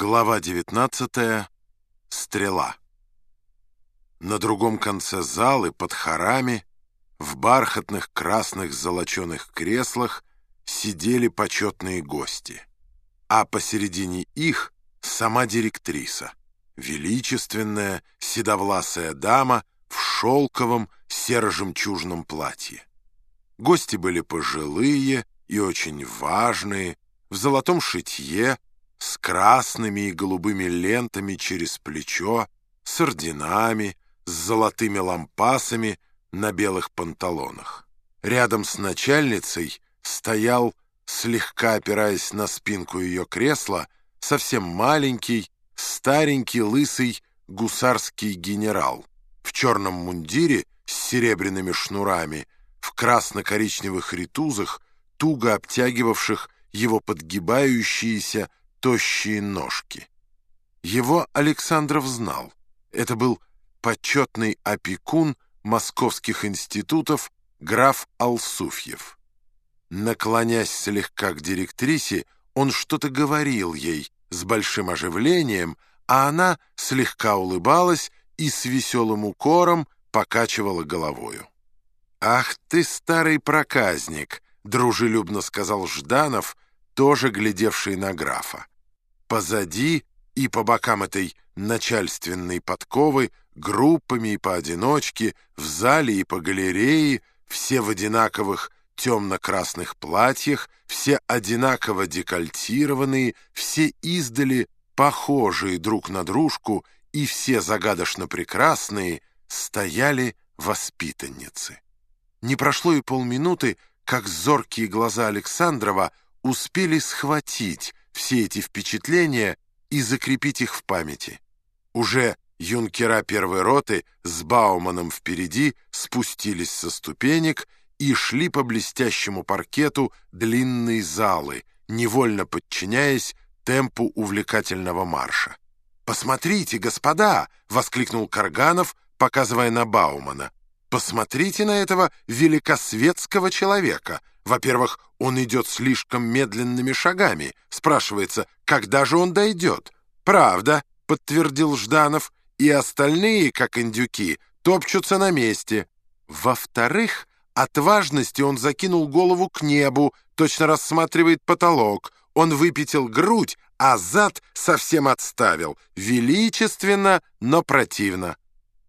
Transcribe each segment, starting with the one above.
Глава 19. Стрела. На другом конце залы, под хорами, в бархатных красных золоченых креслах сидели почетные гости, а посередине их сама директриса, величественная седовласая дама в шелковом серо-жемчужном платье. Гости были пожилые и очень важные, в золотом шитье, с красными и голубыми лентами через плечо, с орденами, с золотыми лампасами на белых панталонах. Рядом с начальницей стоял, слегка опираясь на спинку ее кресла, совсем маленький, старенький, лысый гусарский генерал в черном мундире с серебряными шнурами, в красно-коричневых ритузах, туго обтягивавших его подгибающиеся тощие ножки. Его Александров знал. Это был почетный опекун московских институтов граф Алсуфьев. Наклонясь слегка к директрисе, он что-то говорил ей с большим оживлением, а она слегка улыбалась и с веселым укором покачивала головою. «Ах ты, старый проказник!» — дружелюбно сказал Жданов — тоже глядевший на графа. Позади и по бокам этой начальственной подковы, группами и поодиночке, в зале и по галерее, все в одинаковых темно-красных платьях, все одинаково декольтированные, все издали похожие друг на дружку и все загадочно прекрасные, стояли воспитанницы. Не прошло и полминуты, как зоркие глаза Александрова успели схватить все эти впечатления и закрепить их в памяти. Уже юнкера первой роты с Бауманом впереди спустились со ступенек и шли по блестящему паркету длинной залы, невольно подчиняясь темпу увлекательного марша. «Посмотрите, господа!» — воскликнул Карганов, показывая на Баумана. «Посмотрите на этого великосветского человека!» Во-первых, он идет слишком медленными шагами. Спрашивается, когда же он дойдет? Правда, подтвердил Жданов, и остальные, как индюки, топчутся на месте. Во-вторых, от важности он закинул голову к небу, точно рассматривает потолок. Он выпятил грудь, а зад совсем отставил. Величественно, но противно.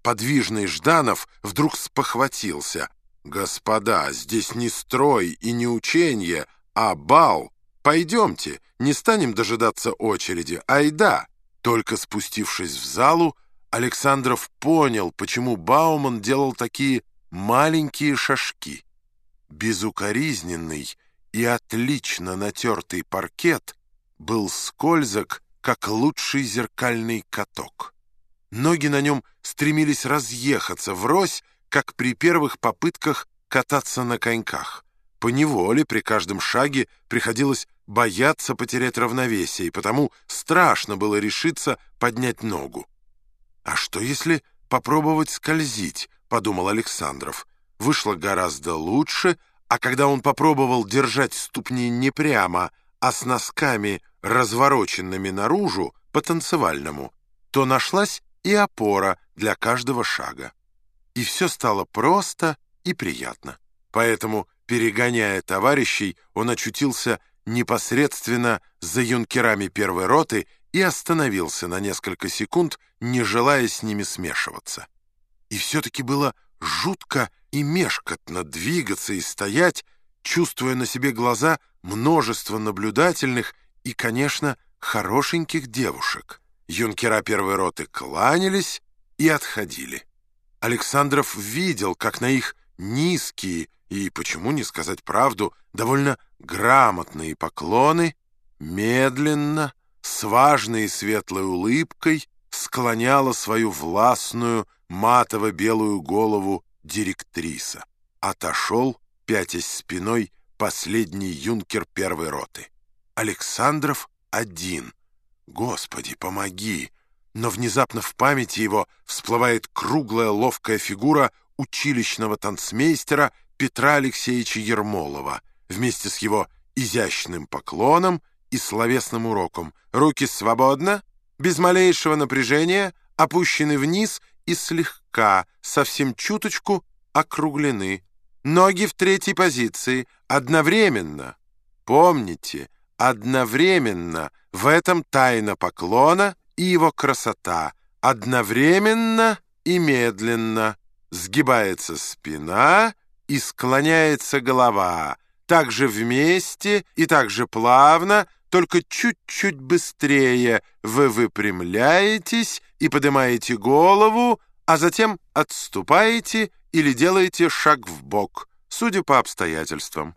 Подвижный Жданов вдруг спохватился — «Господа, здесь не строй и не учение, а бал. Пойдемте, не станем дожидаться очереди, айда!» Только спустившись в залу, Александров понял, почему Бауман делал такие маленькие шажки. Безукоризненный и отлично натертый паркет был скользок, как лучший зеркальный каток. Ноги на нем стремились разъехаться врозь, как при первых попытках кататься на коньках. По неволе при каждом шаге приходилось бояться потерять равновесие, и потому страшно было решиться поднять ногу. «А что, если попробовать скользить?» — подумал Александров. Вышло гораздо лучше, а когда он попробовал держать ступни не прямо, а с носками, развороченными наружу, по-танцевальному, то нашлась и опора для каждого шага и все стало просто и приятно. Поэтому, перегоняя товарищей, он очутился непосредственно за юнкерами первой роты и остановился на несколько секунд, не желая с ними смешиваться. И все-таки было жутко и мешкотно двигаться и стоять, чувствуя на себе глаза множество наблюдательных и, конечно, хорошеньких девушек. Юнкера первой роты кланялись и отходили. Александров видел, как на их низкие и, почему не сказать правду, довольно грамотные поклоны медленно, с важной и светлой улыбкой склоняла свою властную матово-белую голову директриса. Отошел, пятясь спиной, последний юнкер первой роты. Александров один. «Господи, помоги!» Но внезапно в памяти его всплывает круглая ловкая фигура училищного танцмейстера Петра Алексеевича Ермолова вместе с его изящным поклоном и словесным уроком. Руки свободно, без малейшего напряжения, опущены вниз и слегка, совсем чуточку округлены. Ноги в третьей позиции, одновременно. Помните, одновременно в этом тайна поклона и его красота. Одновременно и медленно сгибается спина и склоняется голова, также вместе и также плавно, только чуть-чуть быстрее вы выпрямляетесь и поднимаете голову, а затем отступаете или делаете шаг в бок, судя по обстоятельствам.